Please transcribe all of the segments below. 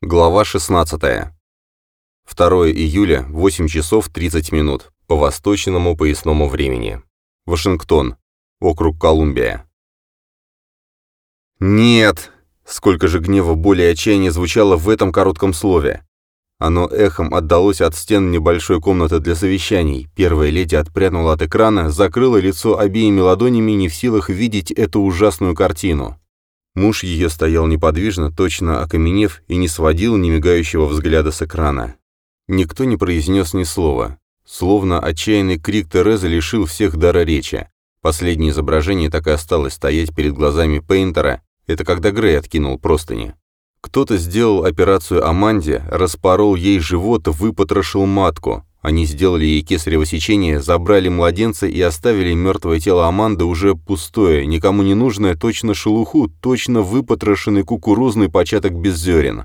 Глава 16. 2 июля, 8 часов 30 минут, по восточному поясному времени. Вашингтон, округ Колумбия. «Нет!» Сколько же гнева, боли и отчаяния звучало в этом коротком слове. Оно эхом отдалось от стен небольшой комнаты для совещаний. Первая леди отпрянула от экрана, закрыла лицо обеими ладонями, не в силах видеть эту ужасную картину. Муж ее стоял неподвижно, точно окаменев, и не сводил немигающего взгляда с экрана. Никто не произнес ни слова. Словно отчаянный крик Терезы лишил всех дара речи. Последнее изображение так и осталось стоять перед глазами Пейнтера. Это когда Грей откинул простыни. Кто-то сделал операцию Аманде, распорол ей живот, выпотрошил матку. Они сделали ей кесарево сечение, забрали младенца и оставили мертвое тело Аманды уже пустое, никому не нужное, точно шелуху, точно выпотрошенный кукурузный початок без зерен.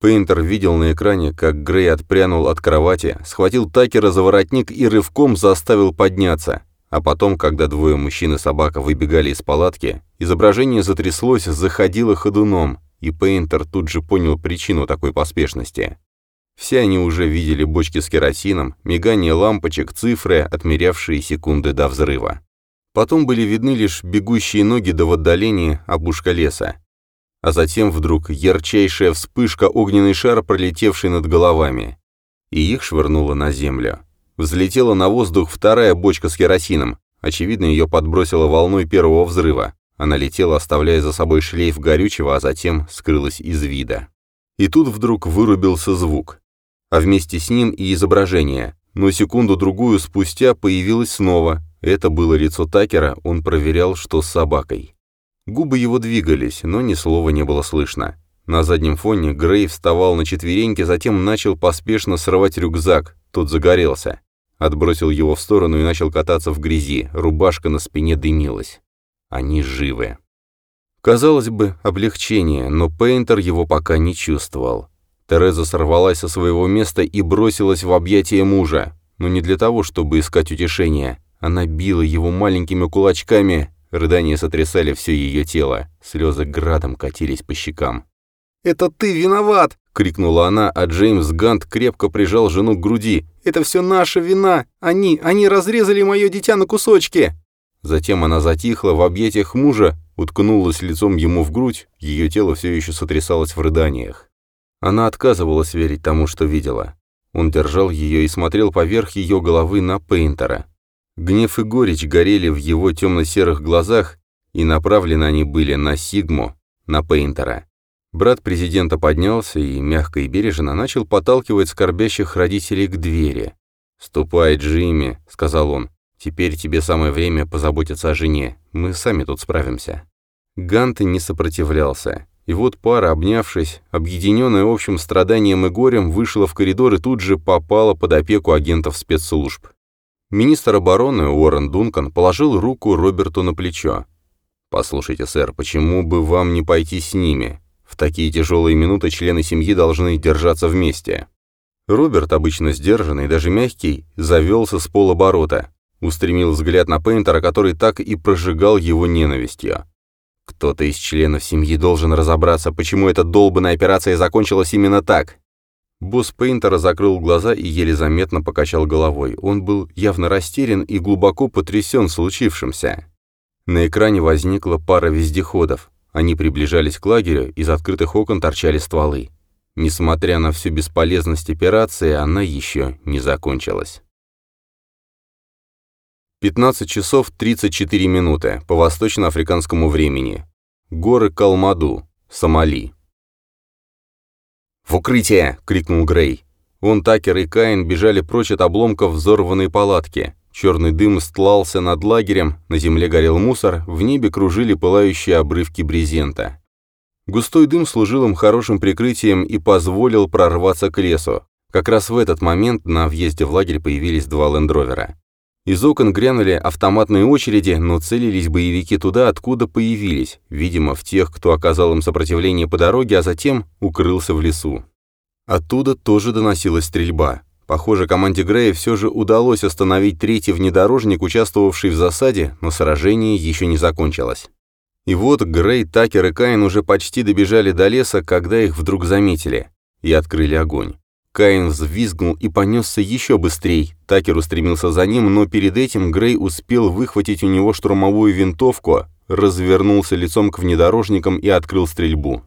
Пейнтер видел на экране, как Грей отпрянул от кровати, схватил Такера за воротник и рывком заставил подняться. А потом, когда двое мужчин и собака выбегали из палатки, изображение затряслось, заходило ходуном, и Пейнтер тут же понял причину такой поспешности. Все они уже видели бочки с керосином, мигание лампочек, цифры, отмерявшие секунды до взрыва. Потом были видны лишь бегущие ноги до отдалении опушка леса. А затем вдруг ярчайшая вспышка, огненный шар, пролетевший над головами. И их швырнуло на землю. Взлетела на воздух вторая бочка с керосином. Очевидно, ее подбросило волной первого взрыва. Она летела, оставляя за собой шлейф горючего, а затем скрылась из вида. И тут вдруг вырубился звук а вместе с ним и изображение. Но секунду-другую спустя появилось снова. Это было лицо Такера, он проверял, что с собакой. Губы его двигались, но ни слова не было слышно. На заднем фоне Грей вставал на четвереньки, затем начал поспешно срывать рюкзак, тот загорелся. Отбросил его в сторону и начал кататься в грязи, рубашка на спине дымилась. Они живы. Казалось бы, облегчение, но Пейнтер его пока не чувствовал. Тереза сорвалась со своего места и бросилась в объятия мужа. Но не для того, чтобы искать утешения. Она била его маленькими кулачками, рыдания сотрясали все ее тело, слезы градом катились по щекам. «Это ты виноват!» — крикнула она, а Джеймс Гант крепко прижал жену к груди. «Это все наша вина! Они, они разрезали мое дитя на кусочки!» Затем она затихла в объятиях мужа, уткнулась лицом ему в грудь, ее тело все еще сотрясалось в рыданиях. Она отказывалась верить тому, что видела. Он держал ее и смотрел поверх ее головы на Пейнтера. Гнев и горечь горели в его темно-серых глазах, и направлены они были на Сигму, на Пейнтера. Брат президента поднялся и, мягко и бережно, начал подталкивать скорбящих родителей к двери. «Ступай, Джимми», — сказал он. «Теперь тебе самое время позаботиться о жене. Мы сами тут справимся». Гант не сопротивлялся. И вот пара, обнявшись, объединенная общим страданием и горем, вышла в коридор и тут же попала под опеку агентов спецслужб. Министр обороны Уоррен Дункан положил руку Роберту на плечо. «Послушайте, сэр, почему бы вам не пойти с ними? В такие тяжелые минуты члены семьи должны держаться вместе». Роберт, обычно сдержанный, даже мягкий, завелся с полоборота, устремил взгляд на Пейнтера, который так и прожигал его ненавистью. Кто-то из членов семьи должен разобраться, почему эта долбанная операция закончилась именно так. Босс Пейнтера закрыл глаза и еле заметно покачал головой. Он был явно растерян и глубоко потрясен случившимся. На экране возникла пара вездеходов. Они приближались к лагерю, из открытых окон торчали стволы. Несмотря на всю бесполезность операции, она еще не закончилась. 15 часов 34 минуты по восточноафриканскому времени. Горы Калмаду, Сомали. «В укрытие!» — крикнул Грей. Он, Такер и Каин бежали прочь от обломков взорванной палатки. Черный дым стлался над лагерем, на земле горел мусор, в небе кружили пылающие обрывки брезента. Густой дым служил им хорошим прикрытием и позволил прорваться к лесу. Как раз в этот момент на въезде в лагерь появились два лендровера. Из окон грянули автоматные очереди, но целились боевики туда, откуда появились, видимо, в тех, кто оказал им сопротивление по дороге, а затем укрылся в лесу. Оттуда тоже доносилась стрельба. Похоже, команде Грея все же удалось остановить третий внедорожник, участвовавший в засаде, но сражение еще не закончилось. И вот Грей, Такер и Каин уже почти добежали до леса, когда их вдруг заметили. и открыли огонь. Каин взвизгнул и понесся еще быстрей. Такер устремился за ним, но перед этим Грей успел выхватить у него штурмовую винтовку, развернулся лицом к внедорожникам и открыл стрельбу.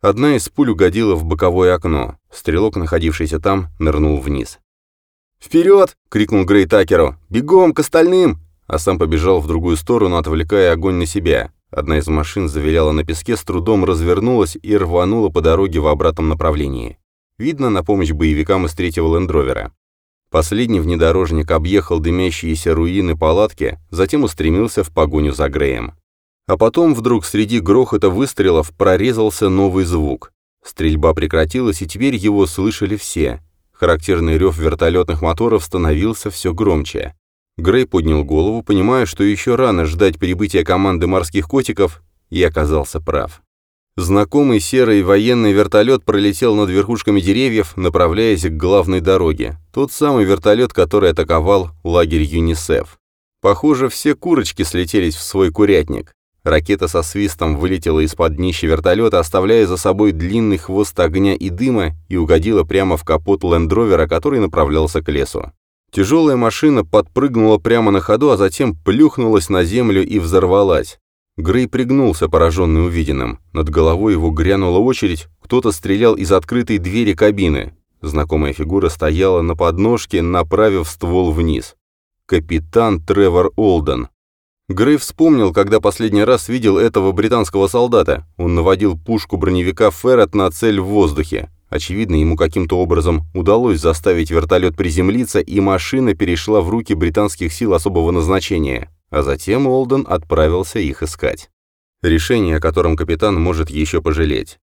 Одна из пуль угодила в боковое окно. Стрелок, находившийся там, нырнул вниз. «Вперед!» — крикнул Грей Такеру. «Бегом к остальным!» А сам побежал в другую сторону, отвлекая огонь на себя. Одна из машин завиляла на песке, с трудом развернулась и рванула по дороге в обратном направлении. Видно, на помощь боевикам из третьего лендровера. Последний внедорожник объехал дымящиеся руины палатки, затем устремился в погоню за Греем. А потом вдруг среди грохота выстрелов прорезался новый звук. Стрельба прекратилась, и теперь его слышали все. Характерный рев вертолетных моторов становился все громче. Грей поднял голову, понимая, что еще рано ждать прибытия команды морских котиков, и оказался прав. Знакомый серый военный вертолет пролетел над верхушками деревьев, направляясь к главной дороге. Тот самый вертолет, который атаковал лагерь ЮНИСЕФ. Похоже, все курочки слетелись в свой курятник. Ракета со свистом вылетела из-под днища вертолета, оставляя за собой длинный хвост огня и дыма, и угодила прямо в капот лендровера, который направлялся к лесу. Тяжелая машина подпрыгнула прямо на ходу, а затем плюхнулась на землю и взорвалась. Грей пригнулся, пораженный увиденным. Над головой его грянула очередь, кто-то стрелял из открытой двери кабины. Знакомая фигура стояла на подножке, направив ствол вниз. Капитан Тревор Олден. Грей вспомнил, когда последний раз видел этого британского солдата. Он наводил пушку броневика Феррет на цель в воздухе. Очевидно, ему каким-то образом удалось заставить вертолет приземлиться, и машина перешла в руки британских сил особого назначения, а затем Олден отправился их искать. Решение, о котором капитан может еще пожалеть.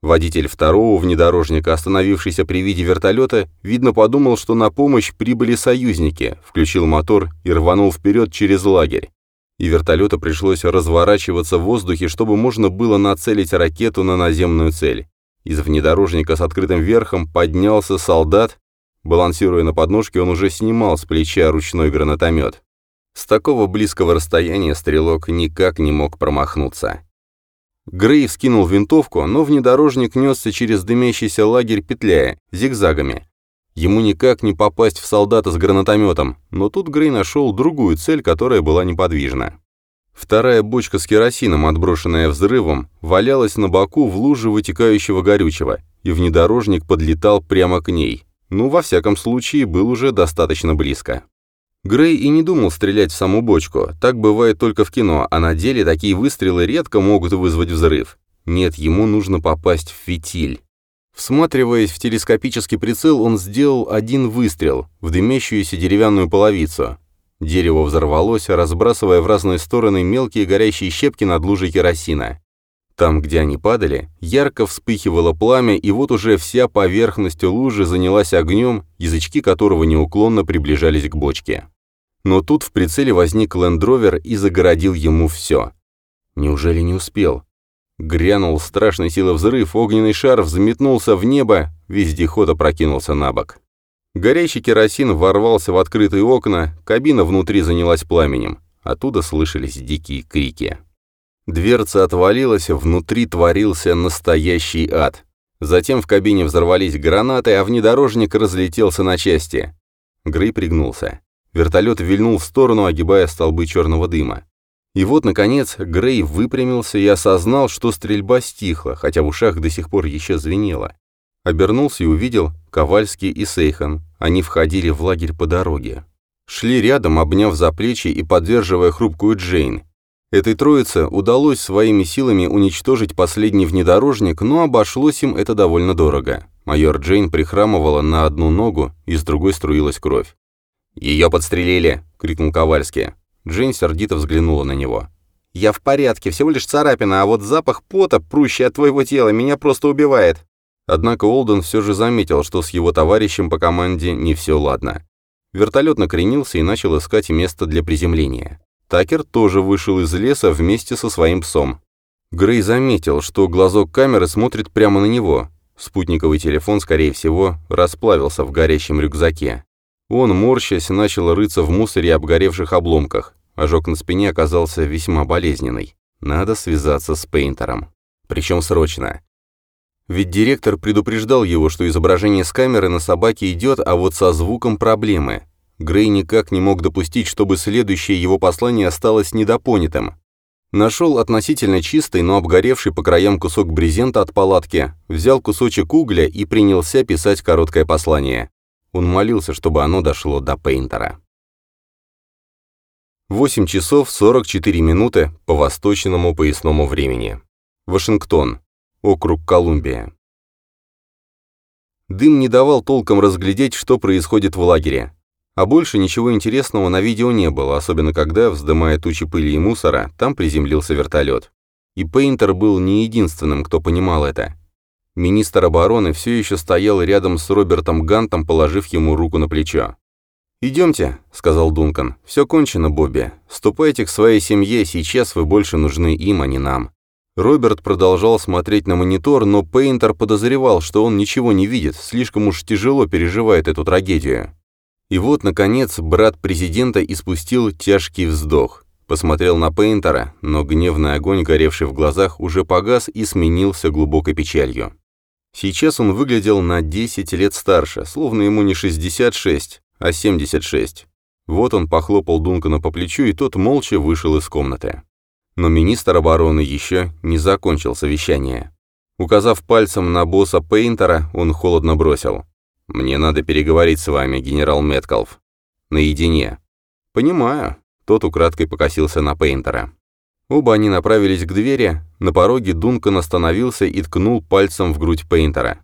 Водитель второго внедорожника, остановившийся при виде вертолета, видно подумал, что на помощь прибыли союзники, включил мотор и рванул вперед через лагерь. И вертолету пришлось разворачиваться в воздухе, чтобы можно было нацелить ракету на наземную цель. Из внедорожника с открытым верхом поднялся солдат. Балансируя на подножке, он уже снимал с плеча ручной гранатомет. С такого близкого расстояния стрелок никак не мог промахнуться. Грей вскинул винтовку, но внедорожник несся через дымящийся лагерь, петляя, зигзагами. Ему никак не попасть в солдата с гранатометом, но тут Грей нашел другую цель, которая была неподвижна. Вторая бочка с керосином, отброшенная взрывом, валялась на боку в луже вытекающего горючего, и внедорожник подлетал прямо к ней. Ну, во всяком случае, был уже достаточно близко. Грей и не думал стрелять в саму бочку, так бывает только в кино, а на деле такие выстрелы редко могут вызвать взрыв. Нет, ему нужно попасть в фитиль. Всматриваясь в телескопический прицел, он сделал один выстрел в дымящуюся деревянную половицу. Дерево взорвалось, разбрасывая в разные стороны мелкие горящие щепки над лужей керосина. Там, где они падали, ярко вспыхивало пламя, и вот уже вся поверхность лужи занялась огнем, язычки которого неуклонно приближались к бочке. Но тут в прицеле возник лендровер и загородил ему все. Неужели не успел? Грянул страшной силы взрыв, огненный шар взметнулся в небо, вездеход опрокинулся на бок. Горящий керосин ворвался в открытые окна, кабина внутри занялась пламенем. Оттуда слышались дикие крики. Дверца отвалилась, внутри творился настоящий ад. Затем в кабине взорвались гранаты, а внедорожник разлетелся на части. Грей пригнулся. Вертолет вильнул в сторону, огибая столбы черного дыма. И вот, наконец, Грей выпрямился и осознал, что стрельба стихла, хотя в ушах до сих пор еще звенело. Обернулся и увидел Ковальский и Сейхан. Они входили в лагерь по дороге. Шли рядом, обняв за плечи и поддерживая хрупкую Джейн. Этой троице удалось своими силами уничтожить последний внедорожник, но обошлось им это довольно дорого. Майор Джейн прихрамывала на одну ногу, и с другой струилась кровь. «Ее подстрелили!» — крикнул Ковальский. Джейн сердито взглянула на него. «Я в порядке, всего лишь царапина, а вот запах пота, прущий от твоего тела, меня просто убивает. Однако Олден все же заметил, что с его товарищем по команде не все ладно. Вертолет накренился и начал искать место для приземления. Такер тоже вышел из леса вместе со своим псом. Грей заметил, что глазок камеры смотрит прямо на него. Спутниковый телефон, скорее всего, расплавился в горящем рюкзаке. Он, морщась, начал рыться в мусоре обгоревших обломках. Ожог на спине оказался весьма болезненный. Надо связаться с Пейнтером. Причем срочно. Ведь директор предупреждал его, что изображение с камеры на собаке идет, а вот со звуком проблемы. Грей никак не мог допустить, чтобы следующее его послание осталось недопонятым. Нашел относительно чистый, но обгоревший по краям кусок брезента от палатки, взял кусочек угля и принялся писать короткое послание. Он молился, чтобы оно дошло до Пейнтера. 8 часов 44 минуты по восточному поясному времени. Вашингтон. Округ Колумбия. Дым не давал толком разглядеть, что происходит в лагере. А больше ничего интересного на видео не было, особенно когда, вздымая тучи пыли и мусора, там приземлился вертолет. И Пейнтер был не единственным, кто понимал это. Министр обороны все еще стоял рядом с Робертом Гантом, положив ему руку на плечо. «Идемте», — сказал Дункан. «Все кончено, Бобби. Ступайте к своей семье, сейчас вы больше нужны им, а не нам». Роберт продолжал смотреть на монитор, но Пейнтер подозревал, что он ничего не видит, слишком уж тяжело переживает эту трагедию. И вот, наконец, брат президента испустил тяжкий вздох. Посмотрел на Пейнтера, но гневный огонь, горевший в глазах, уже погас и сменился глубокой печалью. Сейчас он выглядел на 10 лет старше, словно ему не 66, а 76. Вот он похлопал Дункана по плечу, и тот молча вышел из комнаты. Но министр обороны еще не закончил совещание. Указав пальцем на босса Пейнтера, он холодно бросил. «Мне надо переговорить с вами, генерал Меткалф. Наедине». «Понимаю». Тот украдкой покосился на Пейнтера. Оба они направились к двери, на пороге Дункан остановился и ткнул пальцем в грудь Пейнтера.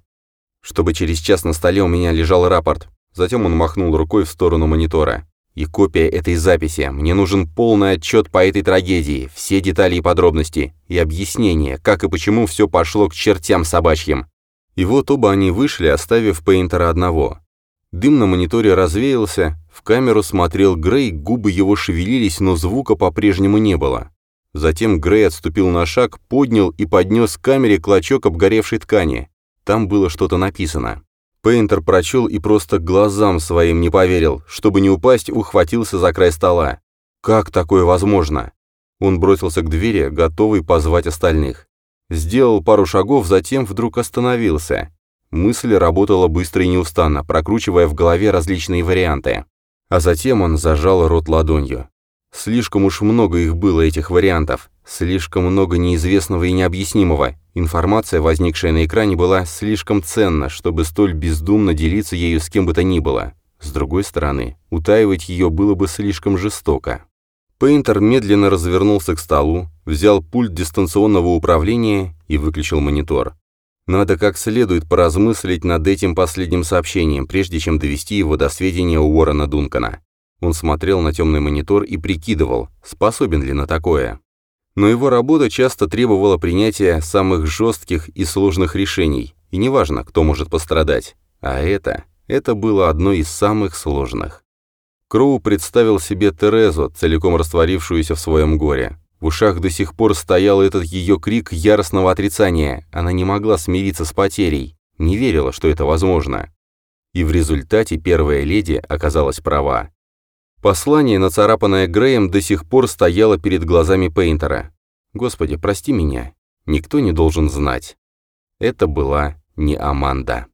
«Чтобы через час на столе у меня лежал рапорт». Затем он махнул рукой в сторону монитора. И копия этой записи. Мне нужен полный отчет по этой трагедии, все детали и подробности, и объяснение, как и почему все пошло к чертям собачьим. И вот оба они вышли, оставив Пейнтера одного. Дым на мониторе развеялся, в камеру смотрел Грей, губы его шевелились, но звука по-прежнему не было. Затем Грей отступил на шаг, поднял и поднес к камере клочок обгоревшей ткани. Там было что-то написано. Пейнтер прочел и просто глазам своим не поверил, чтобы не упасть, ухватился за край стола. Как такое возможно? Он бросился к двери, готовый позвать остальных. Сделал пару шагов, затем вдруг остановился. Мысль работала быстро и неустанно, прокручивая в голове различные варианты. А затем он зажал рот ладонью. Слишком уж много их было, этих вариантов. Слишком много неизвестного и необъяснимого. Информация, возникшая на экране, была слишком ценна, чтобы столь бездумно делиться ею с кем бы то ни было. С другой стороны, утаивать ее было бы слишком жестоко. Пейнтер медленно развернулся к столу, взял пульт дистанционного управления и выключил монитор. Надо как следует поразмыслить над этим последним сообщением, прежде чем довести его до сведения Уоррена Дункана. Он смотрел на темный монитор и прикидывал, способен ли на такое но его работа часто требовала принятия самых жестких и сложных решений, и неважно, кто может пострадать. А это, это было одно из самых сложных. Кроу представил себе Терезу, целиком растворившуюся в своем горе. В ушах до сих пор стоял этот ее крик яростного отрицания. Она не могла смириться с потерей, не верила, что это возможно. И в результате первая леди оказалась права. Послание, нацарапанное Греем, до сих пор стояло перед глазами Пейнтера. «Господи, прости меня. Никто не должен знать». Это была не Аманда.